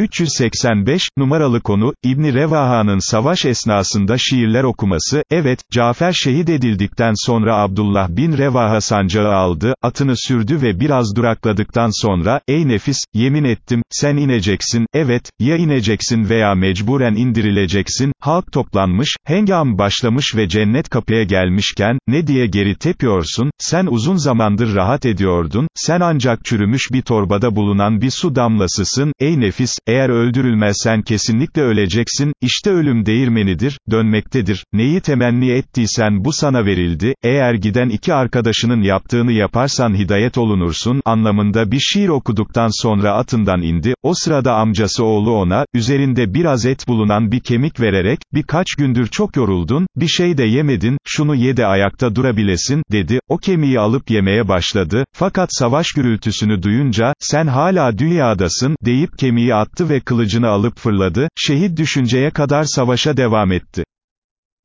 385, numaralı konu, İbni Revaha'nın savaş esnasında şiirler okuması, evet, Cafer şehit edildikten sonra Abdullah bin Revaha sancağı aldı, atını sürdü ve biraz durakladıktan sonra, ey nefis, yemin ettim, sen ineceksin, evet, ya ineceksin veya mecburen indirileceksin, halk toplanmış, hengam başlamış ve cennet kapıya gelmişken, ne diye geri tepiyorsun, sen uzun zamandır rahat ediyordun, sen ancak çürümüş bir torbada bulunan bir su damlasısın, ey nefis, eğer öldürülmezsen kesinlikle öleceksin, işte ölüm değirmenidir, dönmektedir, neyi temenni ettiysen bu sana verildi, eğer giden iki arkadaşının yaptığını yaparsan hidayet olunursun, anlamında bir şiir okuduktan sonra atından indi, o sırada amcası oğlu ona, üzerinde biraz et bulunan bir kemik vererek, birkaç gündür çok yoruldun, bir şey de yemedin, şunu ye de ayakta durabilesin, dedi, o kemiği alıp yemeye başladı, fakat savaş gürültüsünü duyunca, sen hala dünyadasın, deyip kemiği attı ve kılıcını alıp fırladı, şehit düşünceye kadar savaşa devam etti.